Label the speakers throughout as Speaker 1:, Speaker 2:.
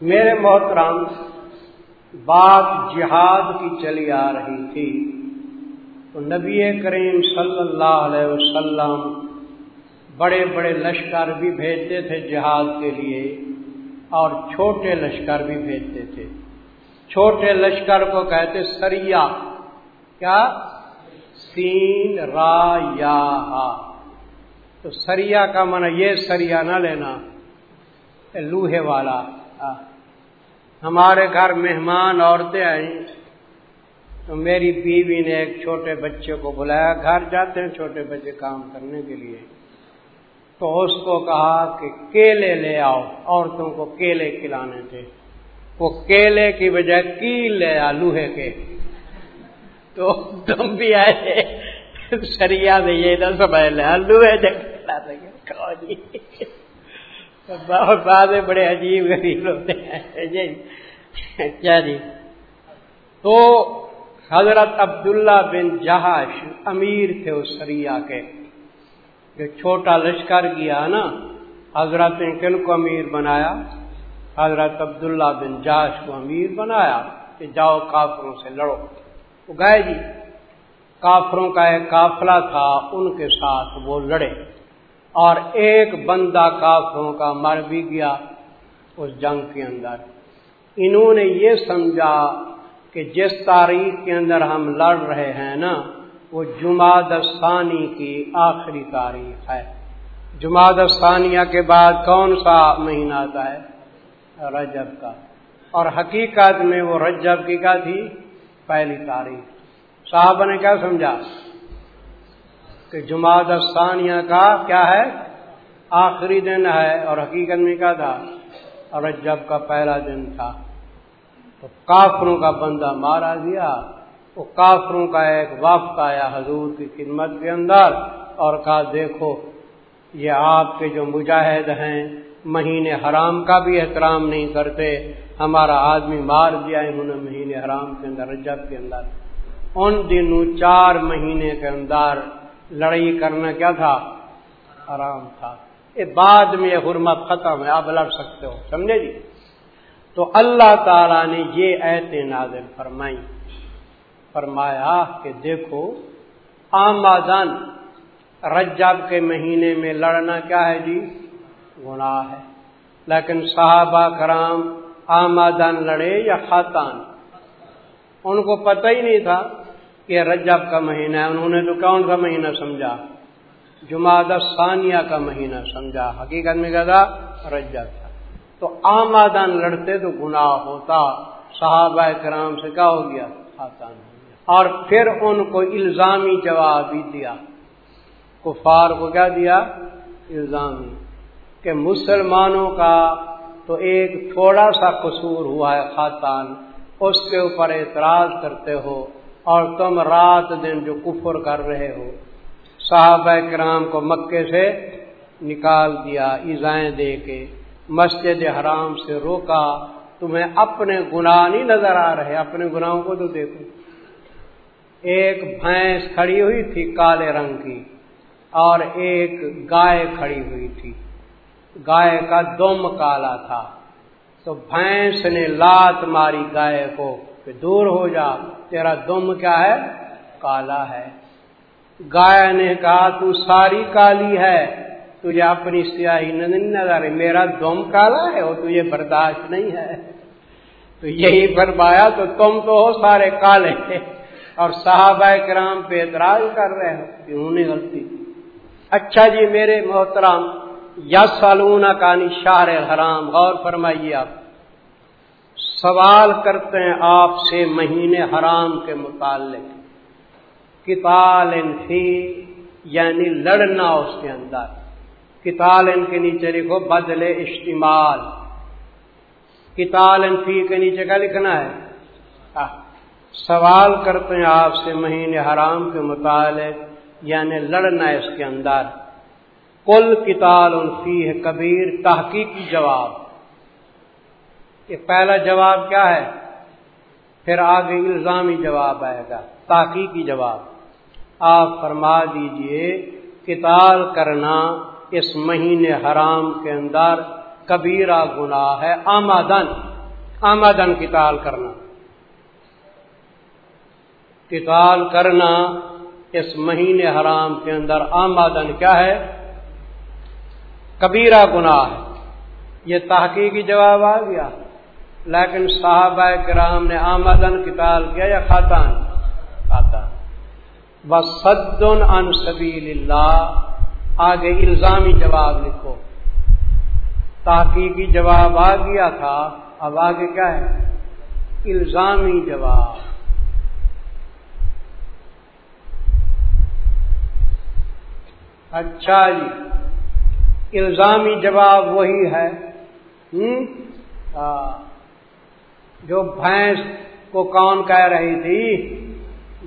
Speaker 1: میرے محترم، بات جہاد کی چلی آ رہی تھی۔ تو نبی کریم صلی اللہ علیہ وسلم بڑے بڑے لشکر بھی بھیجتے تھے جہاد کے لیے اور چھوٹے لشکر بھی بھیجتے تھے۔ چھوٹے لشکر کو کہتے سریا۔ کیا؟ سین را یا تو سریا کا من یہ سریا نہ لینا لوہے والا۔ ہمارے گھر مہمان عورتیں آئیں۔ تو میری بیوی نے ایک چھوٹے بچے کو بلایا، گھر جاتے ہیں چھوٹے بچے کام کرنے کے لیے۔ تو اس کو کہا کہ کیلے لے آؤ، عورتوں کو کیلے کھلانے تھے۔ وہ کیلے کی بجائے کیل لے آ، لوہے کے۔ تو تم بھی آئے۔ سریا دے یہ نہ سمجھ لے لوہے جگہ بہت باتیں بڑے عجیب غریب ہوتے ہیں جی۔ کیا جی۔ تو حضرت عبداللہ بن جہاش امیر تھے اس سریا کے۔ جو چھوٹا لشکر گیا نا، حضرت نے کن کو امیر بنایا؟ حضرت عبداللہ بن جاش کو امیر بنایا کہ جاؤ کافروں سے لڑو۔ وہ گئے جی۔ کافروں کا ایک قافلہ تھا، ان کے ساتھ وہ لڑے۔ اور ایک بندہ کافروں کا مر بھی گیا اس جنگ کے اندر۔ انہوں نے یہ سمجھا کہ جس تاریخ کے اندر ہم لڑ رہے ہیں نا، وہ جماعت ثانی کی آخری تاریخ ہے۔ جماعت ثانیہ کے بعد کون سا مہینہ آتا ہے؟ رجب کا۔ اور حقیقت میں وہ رجب کی کا تھی؟ پہلی تاریخ۔ صاحب نے کیا سمجھا؟ کہ جماعت ثانیہ کا کیا ہے؟ آخری دن ہے اور حقیقت میں کیا تھا؟ اور جب کا پہلا دن تھا۔ تو کافروں کا بندہ مارا دیا وہ کافروں کا ایک وقت آیا حضور کی خدمت کے اندر اور کہا، دیکھو، یہ آپ کے جو مجاہد ہیں مہینے حرام کا بھی احترام نہیں کرتے۔ ہمارا آدمی مار دیا انہوں نے مہینے حرام کے اندر، رجب کے اندر۔ ان دنوں چار مہینے کے اندر لڑائی کرنا کیا تھا؟ آرام تھا۔ یہ بعد میں یہ حرمت ختم ہے، آپ لڑ سکتے ہو، سمجھے جی؟ تو اللہ تعالی نے یہ ایت نازل فرمائی فرمایا کہ دیکھو آمادن رجب کے مہینے میں لڑنا کیا ہے جی؟ گناہ ہے۔ لیکن صحابہ کرام آمادن لڑے یا خاتان؟ ان کو پتہ ہی نہیں تھا۔ کہ رجب کا مہینہ ہے، انہوں نے تو کون سا مہینہ سمجھا؟ جماعت ثانیہ کا مہینہ سمجھا۔ حقیقت میں کہا رجب تھا۔ تو آمادان لڑتے تو گناہ ہوتا۔ صحابہ کرام سے کیا ہو گیا؟ خاتان ہو گیا۔ اور پھر ان کو الزامی جواب بھی دیا۔ کفار کو کیا دیا؟ الزامی۔ کہ مسلمانوں کا تو ایک تھوڑا سا قصور ہوا ہے خاتان اس کے اوپر اعتراض کرتے ہو۔ اور تم رات دن جو کفر کر رہے ہو، صحابہ کرام کو مکے سے نکال دیا، ایزائیں دے کے مسجد حرام سے روکا۔ تمہیں اپنے گناہ نہیں نظر آ رہے، اپنے گناہوں کو تو دیکھو۔ ایک بھینس کھڑی ہوئی تھی کالے رنگ کی اور ایک گائے کھڑی ہوئی تھی۔ گائے کا دم کالا تھا۔ تو بھینس نے لات ماری گائے کو۔ کہ دور ہو جا، تیرا دم کیا ہے؟ کالا ہے۔ گائے نے کہا، تو ساری کالی ہے، تجھے اپنی سیاہی نظر میرا دم کالا ہے اور تجھے برداشت نہیں ہے۔ تو یہی فرمایا، تو تم تو ہو سارے کالے۔ اور صحابہ کرام پہ اعتراض کر رہے ہو کیوں نہیں غلطی؟ اچھا جی میرے محترام یا سالون کا نشار حرام غور فرمائیے آپ۔ سوال کرتے ہیں آپ سے مہینے حرام کے متعلق۔ کتال فی یعنی لڑنا اس کے اندر۔ کتال ان کے نیچے لکھو بدل اشتمال۔ کتال فی کے نیچے کا لکھنا ہے؟ سوال کرتے ہیں آپ سے مہینے حرام کے متعلق یعنی لڑنا اس کے اندر۔ کل کتال فی ہے کبیر، تحقیقی جواب۔ کہ پہلا جواب کیا ہے؟ پھر آگے الزامی جواب آئے گا تاقیقی جواب۔ آپ فرما دیجیے کتال کرنا اس مہینے حرام کے اندر کبیرہ گناہ ہے آمادن آمدن کتال کرنا۔ کتال کرنا اس مہینے حرام کے اندر آمدن کیا ہے؟ کبیرہ گناہ ہے۔ یہ تحقیقی جواب آ گیا۔ لیکن صحابہ کرام نے آمدن کتال کیا یا خاتان؟ خاتان. بس ان سبیل اللہ آگے الزامی جواب لکھو۔ تحقیقی جواب آ گیا تھا، اب آگے کیا ہے؟ الزامی جواب۔ اچھا جی الزامی جواب وہی ہے۔ ہوں جو بھینس کو کون کہہ رہی تھی؟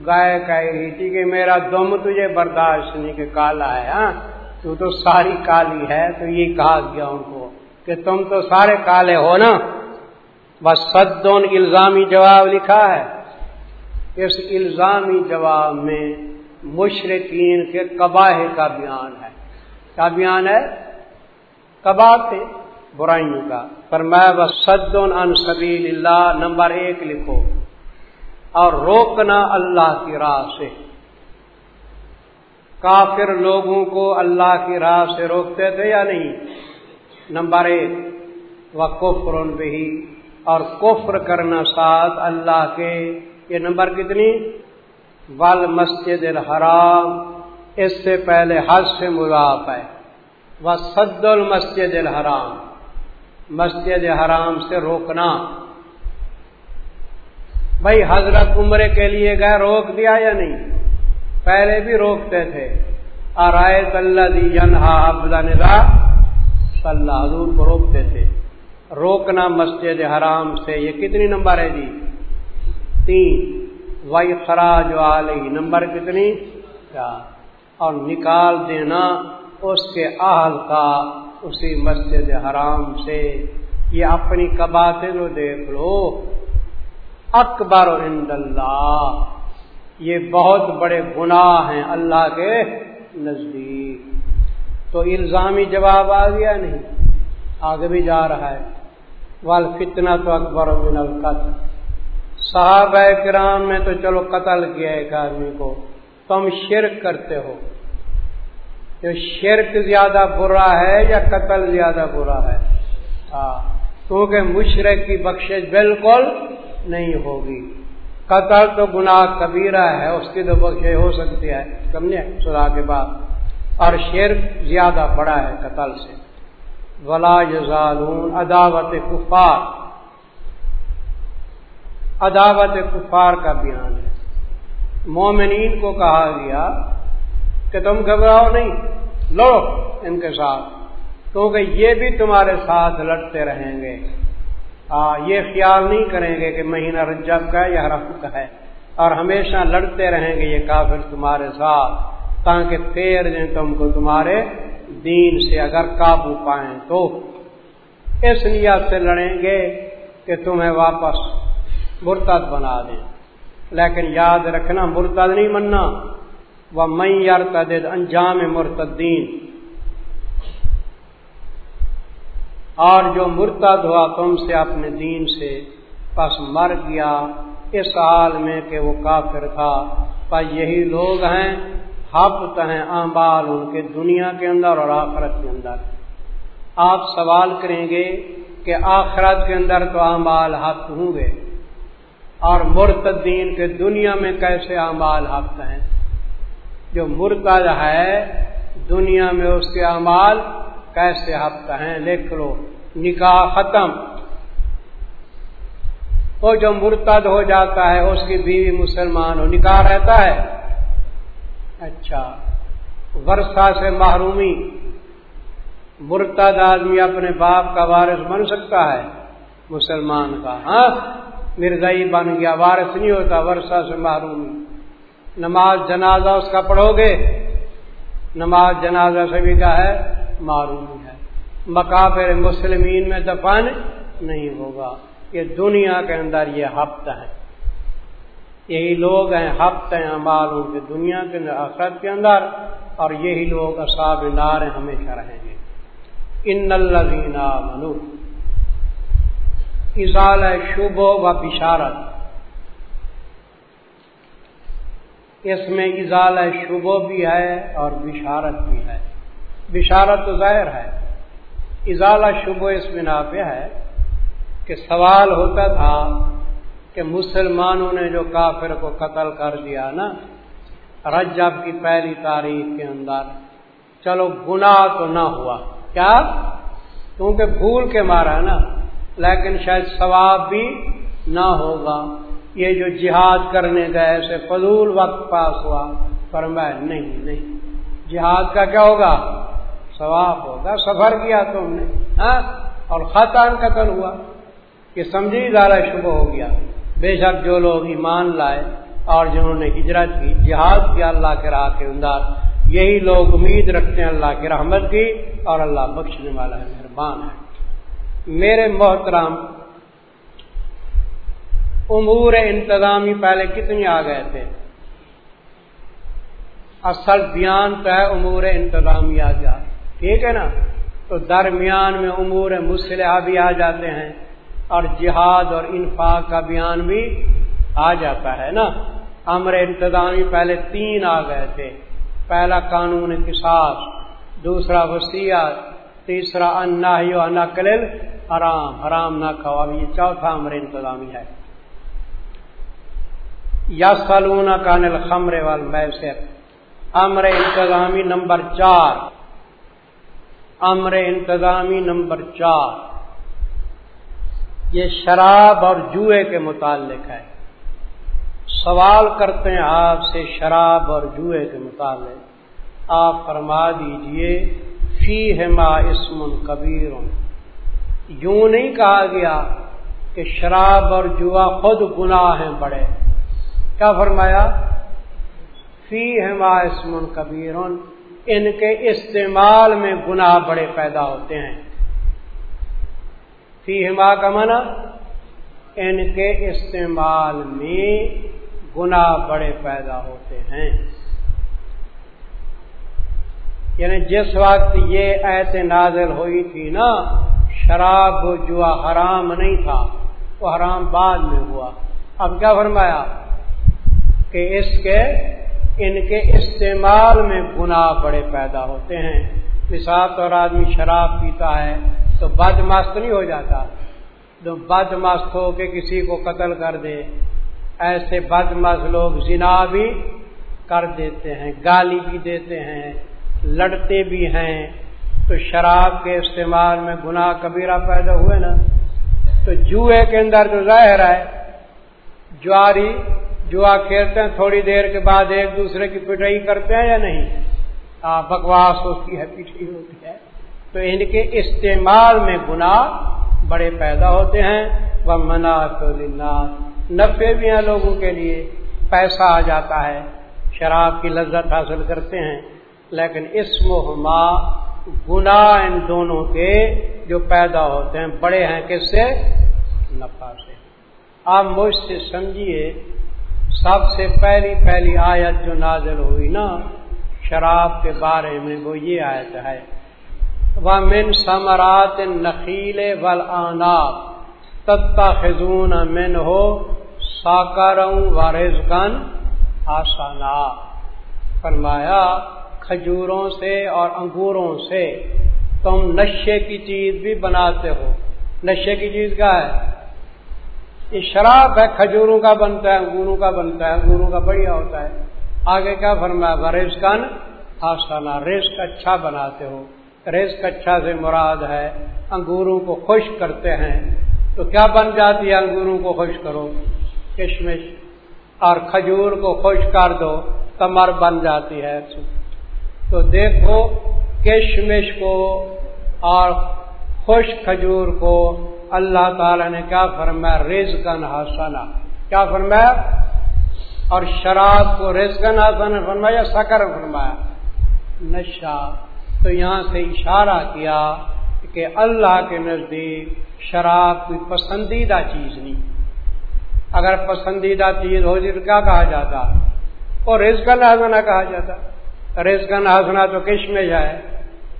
Speaker 1: گائے کہہ رہی تھی کہ میرا دم تجھے برداشت نہیں کہ کالا ہے ہاں؟ تو تو ساری کالی ہے، تو یہ کہا گیا ان کو کہ تم تو سارے کالے ہو نا؟ بس سدون الزامی جواب لکھا ہے۔ اس الزامی جواب میں مشرقین کے کباہ کا بیان ہے۔ کیا بیان ہے؟ کباہ تھے برائیوں کا۔ پر میں بس سدون ان سبیل اللہ نمبر ایک لکھو۔ اور روکنا اللہ کی راہ سے۔ کافر لوگوں کو اللہ کی راہ سے روکتے تھے یا نہیں؟ نمبر ایک۔ وہ کفر بہی۔ اور کفر کرنا ساتھ اللہ کے۔ یہ نمبر کتنی؟ ول مسجد الحرام۔ اس سے پہلے حج سے مضاف ہے۔ وہ سد المسجد الحرام۔ مسجد حرام سے روکنا۔ بھائی، حضرت عمرے کے لیے گئے روک دیا یا نہیں؟ پہلے بھی روکتے تھے۔ آرائے اللہ دی جنہا ندا صلی حضور کو روکتے تھے۔ روکنا مسجد حرام سے، یہ کتنی نمبر ہے جی؟ تین۔ وائی خراج والی نمبر کتنی؟ چار۔ اور نکال دینا اس کے اہل کا اسی مسجد حرام سے۔ یہ اپنی کباتے لو دیکھ لو۔ اکبر عند اللہ۔ یہ بہت بڑے گناہ ہیں اللہ کے نزدیک۔ تو الزامی جواب آ گیا نہیں؟ آگے بھی جا رہا ہے۔ وال فتنا تو اکبر من القتل۔ صحابہ کرام میں تو چلو قتل کیا ایک آدمی کو۔ تم شرک کرتے ہو۔ شرک زیادہ برا ہے یا قتل زیادہ برا ہے؟ ہاں کیونکہ مشرق کی بخشش بالکل نہیں ہوگی۔ قتل تو گناہ کبیرہ ہے، اس کی تو بخش ہو سکتی ہے، سمجھے؟ سلا کے بعد۔ اور شرک زیادہ بڑا ہے قتل سے۔ ولا یزالون عداوت کفار۔ عداوت کفار کا بیان ہے۔ مومنین کو کہا گیا کہ تم گھبراؤ نہیں لو ان کے ساتھ۔ کیونکہ یہ بھی تمہارے ساتھ لڑتے رہیں گے۔ یہ خیال نہیں کریں گے کہ مہینہ رجب کا ہے یا حرف کا ہے۔ اور ہمیشہ لڑتے رہیں گے یہ کافر تمہارے ساتھ، تاکہ پھیر دیں تم کو تمہارے دین سے اگر قابو پائیں تو۔ اس نیت سے لڑیں گے کہ تمہیں واپس مرتد بنا دیں۔ لیکن یاد رکھنا، مرتد نہیں مننا۔ وہ میں یار انجام مرتدین اور جو مرتد ہوا تم سے اپنے دین سے، پس مر گیا اس حال میں کہ وہ کافر تھا۔ پر یہی لوگ ہیں ہفت ہیں آمبال ان کے دنیا کے اندر اور آخرت کے اندر۔ آپ سوال کریں گے کہ آخرت کے اندر تو امبال ہفت ہوں گے؟ اور مرتدین کے دنیا میں کیسے امبال ہفت ہیں؟ جو مرتد ہے، دنیا میں اس کے امال کیسے ہفتہ ہیں؟ لکھ لو۔ نکاح ختم۔ وہ جو مرتد ہو جاتا ہے، اس کی بیوی مسلمان ہو۔ نکاح رہتا ہے۔ اچھا۔ ورثہ سے محرومی۔ مرتد آدمی اپنے باپ کا وارث بن سکتا ہے۔ مسلمان کا۔ ہاں؟ مرزائی بن گیا، وارث نہیں ہوتا، ورثہ سے محرومی۔ نماز جنازہ اس کا پڑھو گے، نماز جنازہ سے بھی کیا ہے، معروم ہے۔ مقابر مسلمین میں دفن نہیں ہوگا۔ یہ دنیا کے اندر یہ ہفت ہے۔ یہی لوگ ہیں، ہفت ہیں ان کے دنیا کے اندر، آخرت کے اندر۔ اور یہی لوگ اصاب نار ہمیشہ رہیں گے۔ ان الزین منو ازال شبو و بشارت۔ اس میں ازال شبو بھی ہے اور بشارت بھی ہے۔ بشارت تو ظاہر ہے۔ ازالہ شبو اس بنا پہ ہے کہ سوال ہوتا تھا کہ مسلمانوں نے جو کافر کو قتل کر دیا نا، رجب کی پہلی تاریخ کے اندر، چلو گناہ تو نہ ہوا۔ کیا؟ کیونکہ بھول کے مارا نا، لیکن شاید ثواب بھی نہ ہوگا۔ یہ جو جہاد کرنے گئے سے فضول وقت پاس ہوا پر نہیں نہیں۔ جہاد کا کیا ہوگا؟ ثواب ہوگا۔ سفر کیا تم نے ہاں؟ اور خطان قتل ہوا۔ یہ سمجھی زیادہ شبہ ہو گیا۔ بے شک جو لوگ ایمان لائے اور جنہوں نے ہجرت کی، جہاد کیا اللہ کے راہ کے اندر، یہی لوگ امید رکھتے ہیں اللہ کی رحمت کی اور اللہ بخشنے والا ہے مہربان ہے۔ میرے محترام امور انتظامی پہلے کتنی آ گئے تھے؟ اصل بیان تو ہے امور انتظامی آ گیا ٹھیک ہے نا؟ تو درمیان میں امور مسلح بھی آ جاتے ہیں اور جہاد اور انفاق کا بیان بھی آ جاتا ہے نا۔ امر انتظامی پہلے تین آ گئے تھے۔ پہلا قانون کساس دوسرا وسیعت، تیسرا انا ہی نقل حرام۔ حرام نہ کھاؤ۔ اب یہ چوتھا امر انتظامی ہے۔ یا سلون کا نل خمرے وال میسر امر انتظامی نمبر چار۔ امر انتظامی نمبر چار۔ یہ شراب اور جوئے کے متعلق ہے۔ سوال کرتے ہیں آپ سے شراب اور جوئے کے متعلق۔ آپ فرما دیجیے فی ہما اسم کبیر۔ یوں نہیں کہا گیا کہ شراب اور جوا خود گناہ ہیں بڑے۔ کیا فرمایا؟ فی ہما اسم کبیر ان کے استعمال میں گناہ بڑے پیدا ہوتے ہیں۔ فی ہما کا منع ان کے استعمال میں گناہ بڑے پیدا ہوتے ہیں۔ یعنی جس وقت یہ ایسے نازل ہوئی تھی نا، شراب جوا حرام نہیں تھا، وہ حرام بعد میں ہوا۔ اب کیا فرمایا؟ کہ اس کے ان کے استعمال میں گناہ بڑے پیدا ہوتے ہیں۔ مثال طور آدمی شراب پیتا ہے تو بد مست نہیں ہو جاتا۔ تو بد مست ہو کے کسی کو قتل کر دے، ایسے بد مز لوگ زنا بھی کر دیتے ہیں، گالی بھی دیتے ہیں، لڑتے بھی ہیں۔ تو شراب کے استعمال میں گناہ کبیرہ پیدا ہوئے نا۔ تو جوئے کے اندر تو ظاہر ہے، جواری جوا کھیلتے ہیں، تھوڑی دیر کے بعد ایک دوسرے کی پٹائی کرتے ہیں یا نہیں؟ بکواس ہوتی ہے پٹائی ہوتی ہے۔ تو ان کے استعمال میں گناہ بڑے پیدا ہوتے ہیں۔ وہ منا تو نفے بھی ہیں لوگوں کے لیے پیسہ آ جاتا ہے۔ شراب کی لذت حاصل کرتے ہیں۔ لیکن اس مہما گنا ان دونوں کے جو پیدا ہوتے ہیں، بڑے ہیں، کس سے؟ نفا سے۔ آپ مجھ سے سمجھیے سب سے پہلی پہلی آیت جو نازل ہوئی نا، شراب کے بارے میں وہ یہ آیت ہے۔ وہ من سمرات نخیل ول آناب تتا خزون من ہو ساکاروں وارز کن آسانا فرمایا، کھجوروں سے اور انگوروں سے تم نشے کی چیز بھی بناتے ہو۔ نشے کی چیز کا ہے؟ یہ شراب ہے، کھجوروں کا بنتا ہے، انگوروں کا بنتا ہے، انگوروں کا بڑھیا ہوتا ہے۔ آگے کیا فرمایا؟ ریز کن آسانہ رزق اچھا بناتے ہو۔ رزق اچھا سے مراد ہے، انگوروں کو خوش کرتے ہیں۔ تو کیا بن جاتی ہے؟ انگوروں کو خوش کرو۔ کشمش اور کھجور کو خوش کر دو، کمر بن جاتی ہے۔ تو دیکھو، کشمش کو اور خوش کھجور کو اللہ تعالی نے کیا فرمایا ریز کا نہاسنا کیا فرمایا؟ اور شراب کو ریز کا نہاسنا فرمایا سکر فرمایا؟ نشہ۔ تو یہاں سے اشارہ کیا کہ اللہ کے نزدیک شراب کوئی پسندیدہ چیز نہیں۔ اگر پسندیدہ چیز ہو تو کیا کہا جاتا؟ اور رزق کا نازنا کہا جاتا۔ رزق کا نازنا تو کشمش ہے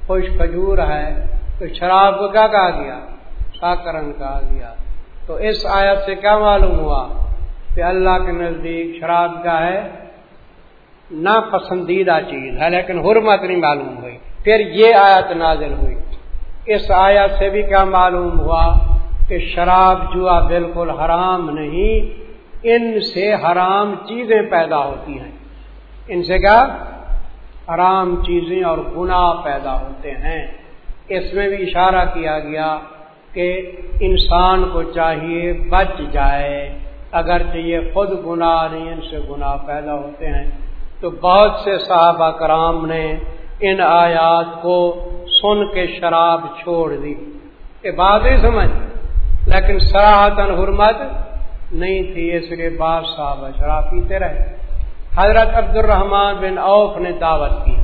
Speaker 1: خوش کھجور ہے۔ تو شراب کو کیا کہا گیا؟ ساکرن کہا گیا تو اس آیت سے کیا معلوم ہوا کہ اللہ کے نزدیک شراب کا ہے؟ نا پسندیدہ چیز ہے، لیکن حرمت نہیں معلوم ہوئی۔ پھر یہ آیت نازل ہوئی۔ اس آیت سے بھی کیا معلوم ہوا کہ شراب جوا بالکل حرام نہیں، ان سے حرام چیزیں پیدا ہوتی ہیں۔ ان سے کیا؟ حرام چیزیں اور گناہ پیدا ہوتے ہیں۔ اس میں بھی اشارہ کیا گیا کہ انسان کو چاہیے بچ جائے۔ اگر یہ خود گناہ نہیں، ان سے گناہ پیدا ہوتے ہیں۔ تو بہت سے صحابہ کرام نے ان آیات کو سن کے شراب چھوڑ دی۔ یہ بات ہی سمجھ، لیکن سراہتن حرمت نہیں تھی، اس کے بعد صاحب شراب پیتے رہے۔ حضرت عبد الرحمان بن اوف نے دعوت کی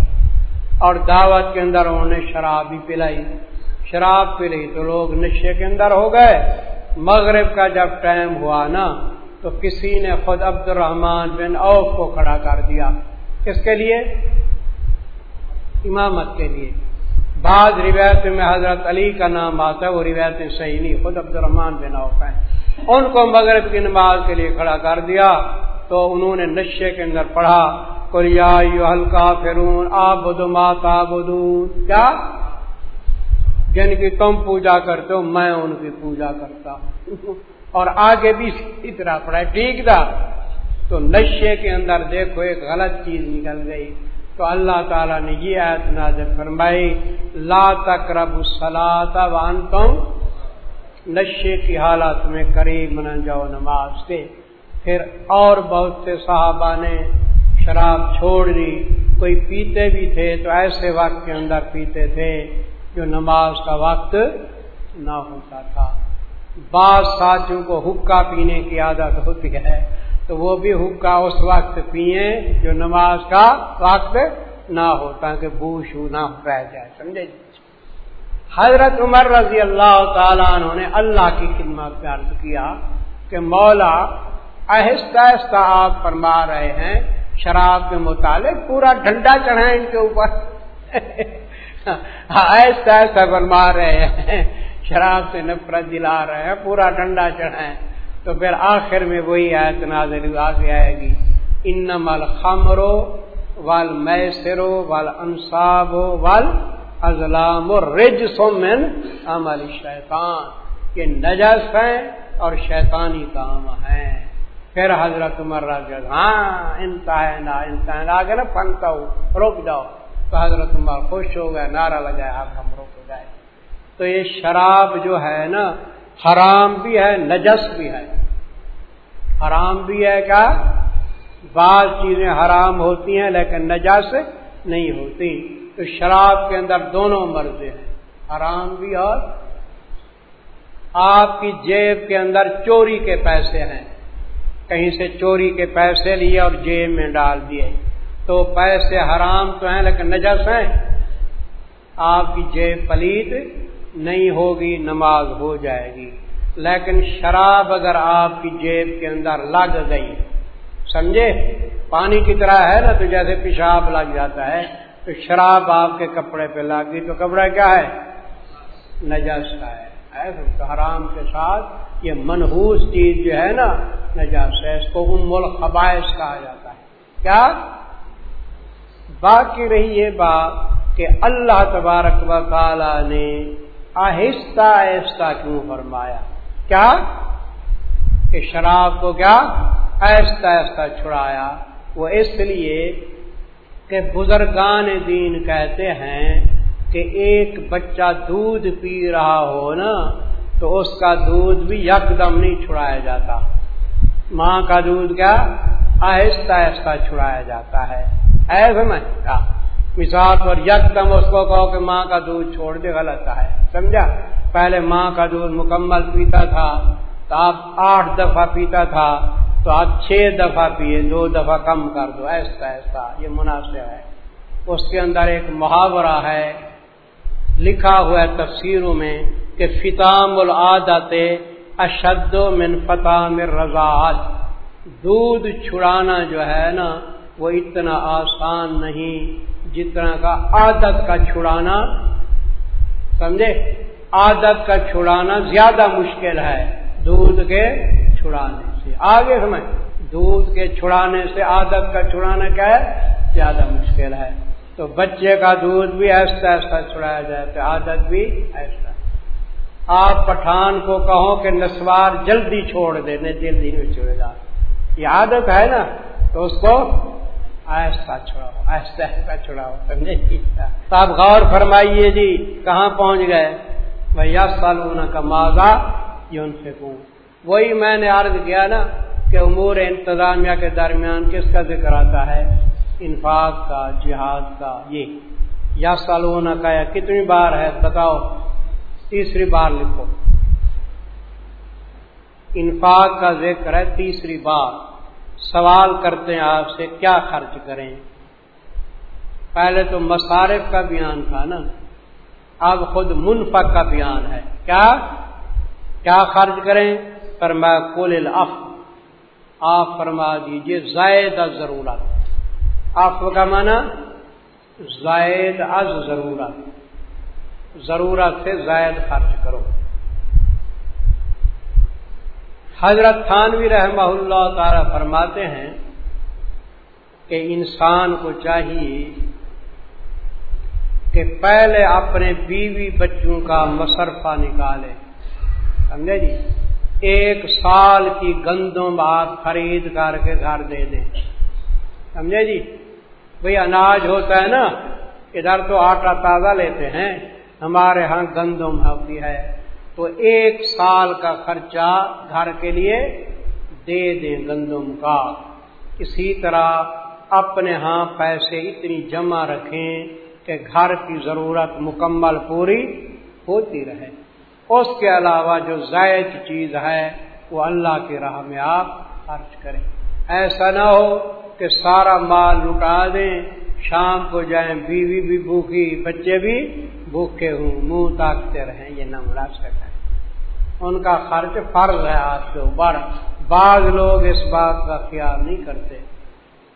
Speaker 1: اور دعوت کے اندر انہوں نے شراب بھی پلائی۔ شراب پلائی تو لوگ نشے کے اندر ہو گئے۔ مغرب کا جب ٹائم ہوا نا، تو کسی نے خود عبد الرحمان بن اوف کو کھڑا کر دیا۔ کس کے لیے؟ امامت کے لیے۔ بعض روایت میں حضرت علی کا نام آتا ہے، وہ روایتیں صحیح نہیں، خود عبد الرحمان بن اوف ہیں۔ ان کو مغرب کی نماز کے لیے کھڑا کر دیا، تو انہوں نے نشے کے اندر پڑھا۔ کوریا ہلکا فرون آب ماتا بدون کیا؟ جن کی تم پوجا کرتے ہو، میں ان کی پوجا کرتا ہوں۔ اور آگے بھی اسی طرح پڑھا ٹھیک تھا۔ تو نشے کے اندر دیکھو، ایک غلط چیز نکل گئی۔ تو اللہ تعالیٰ نے یہ آیت نازل فرمائی، لا تقرب الصلاۃ وان نشے کی حالت میں قریب نہ جاؤ نماز سے پھر اور بہت سے صحابہ نے شراب چھوڑ دی۔ کوئی پیتے بھی تھے تو ایسے وقت کے اندر پیتے تھے۔ جو نماز کا وقت نہ ہوتا تھا۔ بعض ساتھیوں کو حکا پینے کی عادت ہوتی ہے، تو وہ بھی حکا اس وقت پیئے جو نماز کا وقت نہ ہو، تاکہ بوشو نہ رہ جائے۔ سمجھے جی؟ حضرت عمر رضی اللہ تعالیٰ انہوں نے اللہ کی خدمت عرض کیا کہ مولا، آہستہ آہستہ آپ فرما رہے ہیں، شراب کے متعلق پورا ڈنڈا چڑھائیں ان کے اوپر۔ ہاں، آہستہ آہستہ فرما رہے ہیں، شراب سے نفرت دلا رہے ہیں، پورا ڈنڈا چڑھائیں تو پھر آخر میں وہی آیت نازل آگے آئے گی۔ ان مل خمرو وال میسرو وال انصاب وال ازلام و رج سومن عمل شیطان۔ یہ نجس ہیں اور شیطانی کام ہیں۔ پھر حضرت عمر رضی ہاں انتہا نہ انتہا نہ آگے نا پنکتا ہوں، روک جاؤ۔ تو حضرت عمر خوش ہو گئے، نعرہ لگائے آپ ہم روک گئے تو یہ شراب جو ہے نا، حرام بھی ہے، نجس بھی ہے۔ حرام بھی ہے کیا؟ بعض چیزیں حرام ہوتی ہیں لیکن نجس نہیں ہوتی۔ تو شراب کے اندر دونوں مرضے ہیں، حرام بھی اور آپ کی جیب کے اندر چوری کے پیسے ہیں۔ کہیں سے چوری کے پیسے لیے اور جیب میں ڈال دیے۔ تو پیسے حرام تو ہیں لیکن نجس ہیں۔ آپ کی جیب پلیت نہیں ہوگی، نماز ہو جائے گی۔ لیکن شراب اگر آپ کی جیب کے اندر لگ گئی، سمجھے؟ پانی کی طرح ہے نا تو جیسے پیشاب لگ جاتا ہے، تو شراب آپ کے کپڑے پہ لگ گئی تو کپڑا کیا ہے؟ نجس کا ہے۔ حرام کے ساتھ یہ منحوس چیز جو ہے نا نجاس ہے، اس کو ام الخبائش کہا جاتا ہے۔ کیا؟ باقی رہی یہ بات کہ اللہ تبارک و تعالی نے آہستہ آہستہ کیوں فرمایا؟ کیا؟ کہ شراب کو کیا؟ آہستہ آہستہ چھڑایا۔ وہ اس لیے کہ بزرگان دین کہتے ہیں کہ ایک بچہ دودھ پی رہا ہو نا، تو اس کا دودھ بھی یکدم نہیں چھڑایا جاتا۔ ماں کا دودھ کیا؟ آہستہ آہستہ چھڑایا جاتا ہے۔ ایسا میں مثال پر یکدم اس کو کہو کہ ماں کا دودھ چھوڑ دے، غلط ہے۔ سمجھا؟ پہلے ماں کا دودھ مکمل پیتا تھا، تو آپ آٹھ دفعہ پیتا تھا، تو آپ چھ دفعہ پیے دو دفعہ کم کر دو، ایسا ایسا، یہ مناسب ہے۔ اس کے اندر ایک محاورہ ہے، لکھا ہوا ہے تفسیروں میں کہ فتام العادت اشد من فتح میں رضاعت دودھ چھڑانا جو ہے نا وہ اتنا آسان نہیں جتنا کا عادت کا چھڑانا، سمجھے؟ عادت کا چھڑانا زیادہ مشکل ہے دودھ کے چھڑانے سے۔ آگے سمجھ؟ دودھ کے چھڑانے سے عادت کا چھڑانا کیا ہے؟ زیادہ مشکل ہے۔ تو بچے کا دودھ بھی ایسا ایسا چھڑایا جائے تو عادت بھی ایسا۔ آپ پٹھان کو کہو کہ نسوار جلدی چھوڑ دے جلدی نہیں چھوڑے گا۔ یہ عادت ہے نا، تو اس کو ایسا چھڑاؤ ایسا ایسا چھڑاؤ، سمجھے؟ تو آپ غور فرمائیے جی کہاں پہنچ گئے؟ بھیا سالون کا ماضا یون سے وہی میں نے عرض کیا نا کہ امور انتظامیہ کے درمیان کس کا ذکر آتا ہے؟ انفاق کا، جہاد کا، یہ۔ یا سالون کا یا کتنی بار ہے؟ بتاؤ۔ تیسری بار لکھو۔ انفاق کا ذکر ہے تیسری بار۔ سوال کرتے ہیں آپ سے، کیا خرچ کریں؟ پہلے تو مصارف کا بیان تھا نا۔ اب خود منفق کا بیان ہے۔ کیا؟ کیا خرچ کریں؟ پر میں کول اف آپ فرما دیجیے، زائد از ضرورت۔ آپ کا مانا زائد از ضرورت۔ ضرورت سے زائد خرچ کرو۔ حضرت تھانوی رحمہ اللہ تعالی فرماتے ہیں کہ انسان کو چاہیے کہ پہلے اپنے بیوی بچوں کا مصرفہ نکالے۔ سمجھے جی؟ ایک سال کی گندم آپ خرید کر کے گھر دے دیں۔ سمجھے جی؟ بھئی اناج ہوتا ہے نا، ادھر تو آٹا تازہ لیتے ہیں، ہمارے ہاں گندم ہوتی ہے۔ تو ایک سال کا خرچہ گھر کے لیے دے دیں گندم کا۔ اسی طرح اپنے ہاں پیسے اتنی جمع رکھیں کہ گھر کی ضرورت مکمل پوری ہوتی رہے۔ اس کے علاوہ جو زائد چیز ہے وہ اللہ کی راہ میں آپ خرچ کریں۔ ایسا نہ ہو کہ سارا مال لٹا دیں، شام کو جائیں بیوی بھی بھوکی بچے بھی بھوکے ہوں، منہ تاکتے رہیں، یہ نہ مناسب ہے۔ ان کا خرچ فرض ہے آپ کے اوپر۔ بعض لوگ اس بات کا خیال نہیں کرتے۔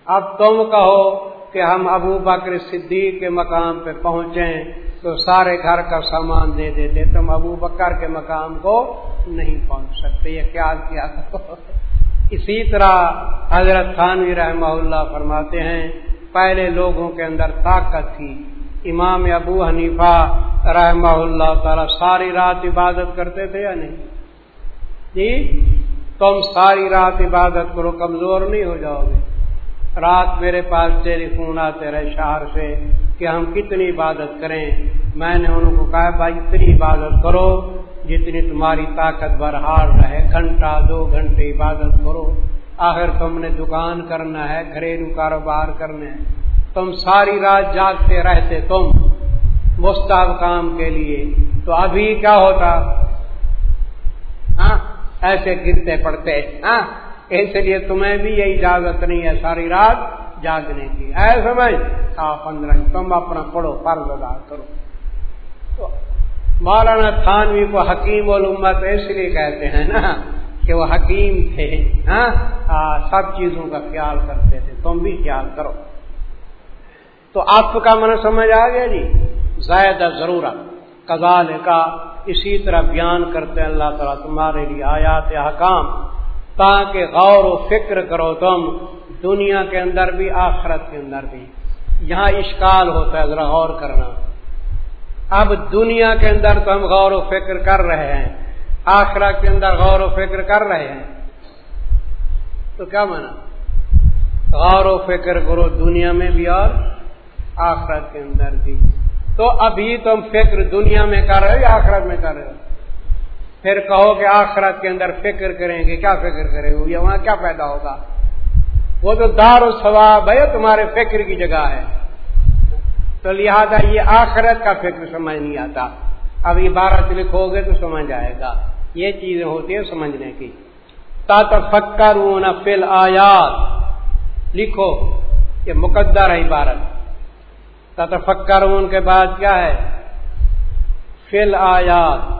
Speaker 1: اب تم کہو کہ ہم ابو بکر صدیق کے مقام پہ پہنچیں تو سارے گھر کا سامان دے دیتے، تم ابو بکر کے مقام کو نہیں پہنچ سکتے۔ یہ کیا کیا اسی طرح حضرت خانوی رحمہ اللہ فرماتے ہیں، پہلے لوگوں کے اندر طاقت تھی۔ امام ابو حنیفہ رحمہ اللہ تعالی ساری رات عبادت کرتے تھے یا نہیں؟ جی؟ تم ساری رات عبادت کرو، کمزور نہیں ہو جاؤ گے۔ رات میرے پاس تیری فون آتے رہے شہر سے کہ ہم کتنی عبادت کریں۔ میں نے ان کو کہا، بھائی، اتنی عبادت کرو جتنی تمہاری طاقت برحال رہے۔ گھنٹہ، دو گھنٹے عبادت کرو۔ آخر تم نے دکان کرنا ہے، گھریلو کاروبار کرنے۔ تم ساری رات جاگتے رہتے تم مستاب کام کے لیے تو ابھی کیا ہوتا؟ ہاں؟ ایسے گرتے پڑتے ہاں؟ اس لیے تمہیں بھی یہ اجازت نہیں ہے ساری رات جاگنے کی۔ اے سمجھ؟ پندرہ، تم اپنا پڑھو، فرض ادا کرو۔ تو مولانا تھانوی کو حکیم الامت اس لیے کہتے ہیں نا کہ وہ حکیم تھے ہاں؟ سب چیزوں کا خیال کرتے تھے، تم بھی خیال کرو۔ تو آپ کا من سمجھ آ گیا جی؟ زائدہ ضرورت۔ کزال کا اسی طرح بیان کرتے ہیں اللہ تعالیٰ، تمہارے لیے آیات حکام۔ تاکہ غور و فکر کرو تم، دنیا کے اندر بھی، آخرت کے اندر بھی۔ یہاں اشکال ہوتا ہے، ذرا غور کرنا۔ اب دنیا کے اندر تو ہم غور و فکر کر رہے ہیں، آخرت کے اندر غور و فکر کر رہے ہیں۔ تو کیا مانا؟ غور و فکر کرو دنیا میں بھی اور آخرت کے اندر بھی تو ابھی تم فکر دنیا میں کر رہے ہو یا آخرت میں کر رہے ہو؟ پھر کہو کہ آخرت کے اندر فکر کریں گے کیا فکر کریں گے یا وہاں کیا پیدا ہوگا؟ وہ تو دار و ثواب ہے تمہارے فکر کی جگہ ہے۔ تو لہذا یہ آخرت کا فکر سمجھ نہیں آتا۔ اب عبارت لکھو گے تو سمجھ آئے گا۔ یہ چیزیں ہوتی ہیں سمجھنے کی۔ تا فکر فل آیات لکھو، یہ مقدر ہے عبارت۔ تا فکر کے بعد کیا ہے؟ فل آیات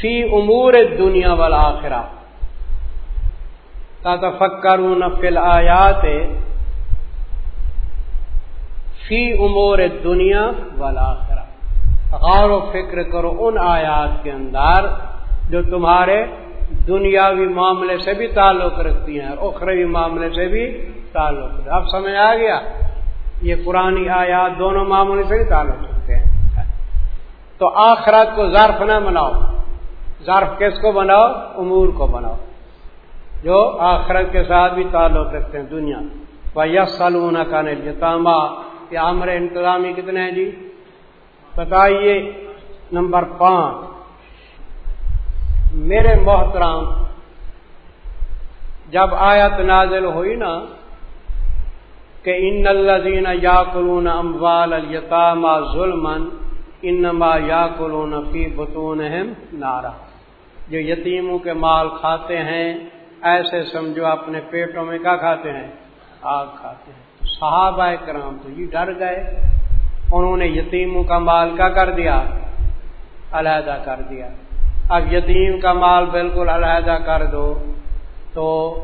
Speaker 1: فی امور دنیا والا آخرا تفکرون فی الآیات فی امور دنیا والا آخرا غور و فکر کرو ان آیات کے اندر جو تمہارے دنیاوی معاملے سے بھی تعلق رکھتی ہیں اور اخروی معاملے سے بھی تعلق رکھتی اب سمجھ آ گیا؟ یہ پرانی آیات دونوں معاملے سے بھی تعلق رکھتے ہیں۔ تو آخرت کو ظرف نہ بناؤ۔ ظرف کس کو بناؤ؟ امور کو بناؤ۔ جو آخرت کے ساتھ بھی تعلق رکھتے ہیں دنیا۔ و یس سلون کا نتامہ یہ عمر انتظامی کتنے ہیں جی؟ بتائیے نمبر پانچ۔ میرے محترام جب آیت نازل ہوئی نا کہ ان الزین یا کلون اموال التامہ ظلم انما یا کلون فی بتون نارا۔ جو یتیموں کے مال کھاتے ہیں، ایسے سمجھو اپنے پیٹوں میں کیا کھاتے ہیں؟ آگ کھاتے ہیں۔ صحابہ کرام تو یہ ڈر گئے۔ انہوں نے یتیموں کا مال کیا کر دیا؟ علیحدہ کر دیا۔ اب یتیم کا مال بالکل علیحدہ کر دو تو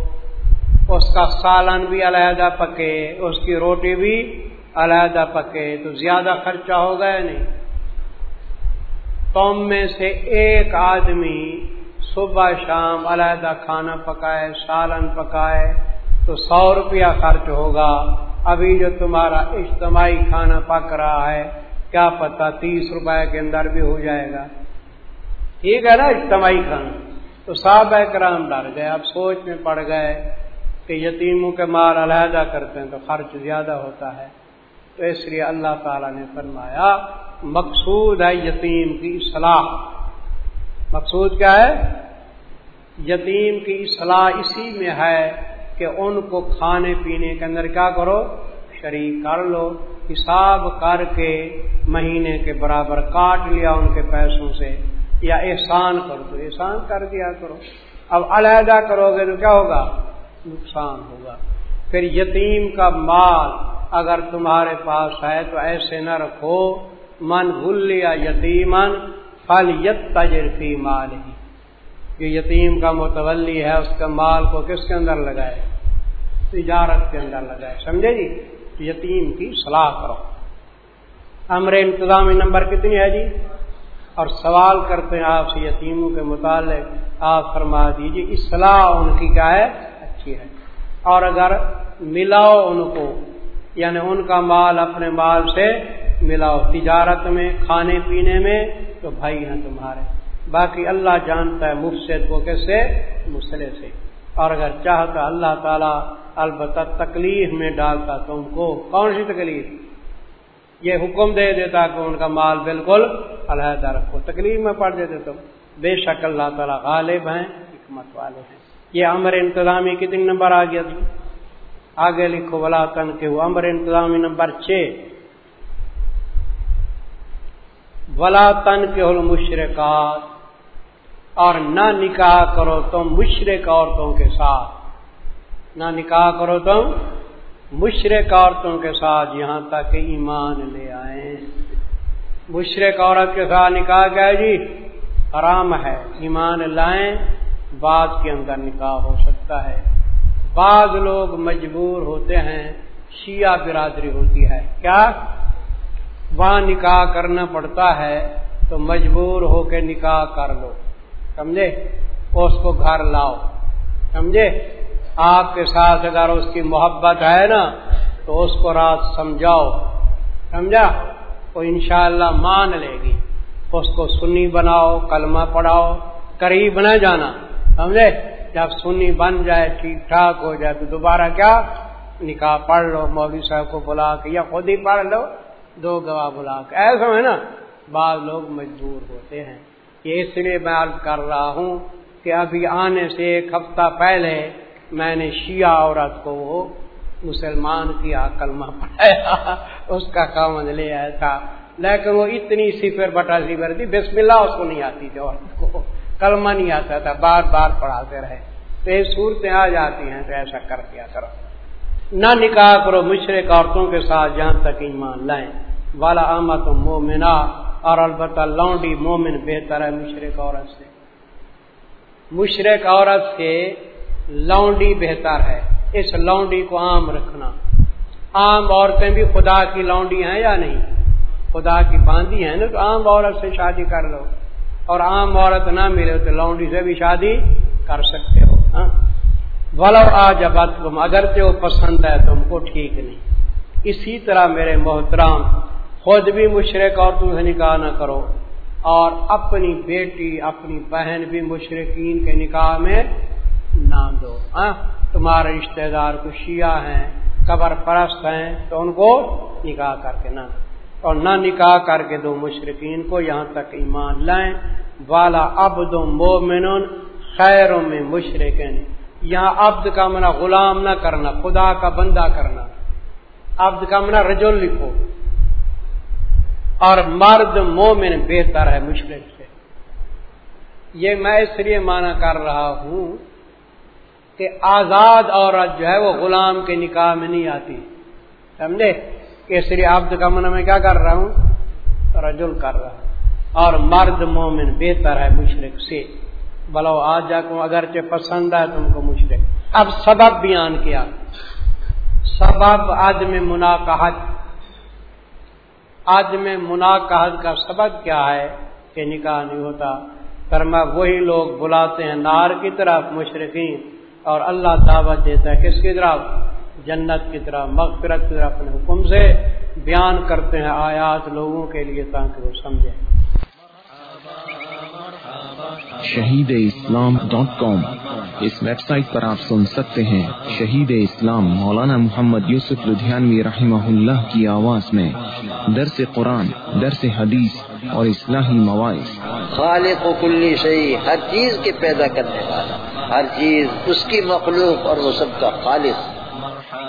Speaker 1: اس کا سالن بھی علیحدہ پکے، اس کی روٹی بھی علیحدہ پکے، تو زیادہ خرچہ ہوگا یا نہیں؟ تم میں سے ایک آدمی صبح شام علیحدہ کھانا پکائے، سالن پکائے، تو سو روپیہ خرچ ہوگا۔ ابھی جو تمہارا اجتماعی کھانا پک رہا ہے، کیا پتا تیس روپے کے اندر بھی ہو جائے گا۔ ٹھیک ہے نا اجتماعی کھانا؟ تو صاحب کرام ڈر گئے، اب سوچ میں پڑ گئے کہ یتیموں کے مال علیحدہ کرتے ہیں تو خرچ زیادہ ہوتا ہے۔ تو اس لیے اللہ تعالی نے فرمایا، مقصود ہے یتیم کی اصلاح۔ مقصود کیا ہے؟ یتیم کی اصلاح اسی میں ہے کہ ان کو کھانے پینے کے اندر کیا کرو؟ شریک کر لو۔ حساب کر کے مہینے کے برابر کاٹ لیا ان کے پیسوں سے یا احسان کرو تو احسان کر دیا کرو۔ اب علیحدہ کرو گے تو کیا ہوگا؟ نقصان ہوگا۔ پھر یتیم کا مال اگر تمہارے پاس ہے تو ایسے نہ رکھو، من بھول لیا یتیمن پھل یت تجرفی مال ہی جو یتیم کا متولی ہے، اس کا مال کو کس کے اندر لگائے؟ تجارت کے اندر لگائے۔ سمجھے جی؟ یتیم کی صلاح کرو۔ امر انتظامی نمبر کتنی ہے جی؟ اور سوال کرتے ہیں آپ سے یتیموں کے متعلق، آپ فرما دیجیے اصلاح ان کی کیا ہے؟ اچھی ہے۔ اور اگر ملاؤ ان کو یعنی ان کا مال اپنے مال سے ملاؤ، تجارت میں، کھانے پینے میں، تو بھائی ہیں تمہارے۔ باقی اللہ جانتا ہے مفسد کو کیسے؟ مسئلے سے۔ اور اگر چاہتا اللہ تعالیٰ البتہ تکلیف میں ڈالتا تم کو کون سی تکلیف؟ یہ حکم دے دیتا کہ ان کا مال بالکل علیحدہ رکھو۔ تکلیف میں پڑ دیتے تم بے شک اللہ تعالیٰ غالب ہیں، حکمت والے ہیں۔ یہ امر انتظامی کتنی نمبر آ گیا تھی؟ آگے لکھو، ولا تن کے امر انتظامی نمبر چھ۔ ولا تن کے مشرقات اور نہ نکاح کرو تم مشرق عورتوں کے ساتھ۔ نہ نکاح کرو تم مشرق عورتوں کے ساتھ۔ یہاں تک ایمان لے آئے مشرق عورت کے ساتھ نکاح کیا جی؟ حرام ہے۔ ایمان لائیں۔ بعد کے اندر نکاح ہو سکتا ہے۔ بعض لوگ مجبور ہوتے ہیں، شیعہ برادری ہوتی ہے۔ کیا؟ وہاں نکاح کرنا پڑتا ہے، تو مجبور ہو کے نکاح کر لو۔ سمجھے؟ اس کو گھر لاؤ۔ سمجھے؟ آپ کے ساتھ اگر اس کی محبت ہے نا، تو اس کو رات سمجھاؤ۔ سمجھا؟ وہ انشاءاللہ مان لے گی۔ اس کو سنی بناؤ، کلمہ پڑھاؤ۔ قریب نہ جانا۔ سمجھے؟ جب سنی بن جائے، ٹھیک ٹھاک ہو جائے تو دوبارہ کیا؟ نکاح پڑھ لو، مولوی صاحب کو بلا کے یا خود ہی پڑھ لو، دو گواہ بلا کے۔ ایسا ہے نا؟ بعض لوگ مجبور ہوتے ہیں۔ یہ اس لیے میں عرض کر رہا ہوں کہ ابھی آنے سے ایک ہفتہ پہلے میں نے شیعہ عورت کو وہ مسلمان کیا کلمہ پڑھایا اس کا کام لے آیا تھا۔ لیکن وہ اتنی سفر بٹا سفر تھی بسم اللہ اس کو نہیں آتی تھی عورت کو۔ کلمہ نہیں آتا تھا، بار بار پڑھاتے رہے۔ تو یہ صورتیں آ جاتی ہیں، تو ایسا کر دیا کرو۔ نہ نکاح کرو، مشرق عورتوں کے ساتھ جہاں تک ایمان لائیں۔ والا آمد مومنا اور البتہ لونڈی مومن بہتر ہے مشرق عورت سے۔ مشرق عورت سے لونڈی بہتر ہے۔ اس لونڈی کو عام رکھنا۔ عام عورتیں بھی خدا کی لونڈی ہیں یا نہیں؟ خدا کی باندھی ہیں نا، تو عام عورت سے شادی کر لو۔ اور عام عورت نہ ملے تو لونڈی سے بھی شادی کر سکتے ہو ہاں؟ بولو آج ابت تم اگر تو پسند ہے تم کو ٹھیک نہیں۔ اسی طرح میرے محترام خود بھی مشرق اور تم سے نکاح نہ کرو اور اپنی بیٹی، اپنی بہن بھی مشرقین کے نکاح میں نام دو ہاں؟ تمہارے رشتے دار کو شیعہ ہیں، قبر پرست ہیں، تو ان کو نکاح کر کے نہ اور نہ نکاح کر کے دو مشرقین کو یہاں تک ایمان لائیں۔ والا اب دو مومن خیروں میں مشرق یہاں عبد کا منع غلام نہ کرنا، خدا کا بندہ کرنا۔ عبد کا منع رجول لکھو۔ اور مرد مومن بہتر ہے مشرق سے۔ یہ میں اس لیے مانا کر رہا ہوں کہ آزاد عورت جو ہے وہ غلام کے نکاح میں نہیں آتی۔ سمجھے؟ کیسری عبد کا من میں کیا کر رہا ہوں؟ رجل کر رہا ہوں اور مرد مومن بہتر ہے مشرق سے۔ بلو آج جا کو اگرچہ پسند ہے تم کو مشرق اب سبب بیان کیا۔ سبب عدم مناقحت۔ عدم مناقحت کا سبب کیا ہے کہ نکاح نہیں ہوتا۔ فرما وہی لوگ بلاتے ہیں نار کی طرف مشرقین اور اللہ دعوت دیتا ہے۔ کس کی طرف؟ جنت کی طرح مغفرت کی طرح اپنے حکم سے بیان کرتے ہیں آیات لوگوں کے لیے تاکہ وہ سمجھیں۔
Speaker 2: Shaheed Islam dot com. اس ویب سائٹ پر آپ سن سکتے ہیں شہید اسلام مولانا محمد یوسف لدھیانوی رحمہ اللہ کی آواز میں۔ درس قرآن درس حدیث اور اصلاحی مواعث۔
Speaker 3: خالق و کلی شہی ہر چیز کے پیدا کرنے والا ہر چیز اس کی مخلوق اور وہ سب کا خالق۔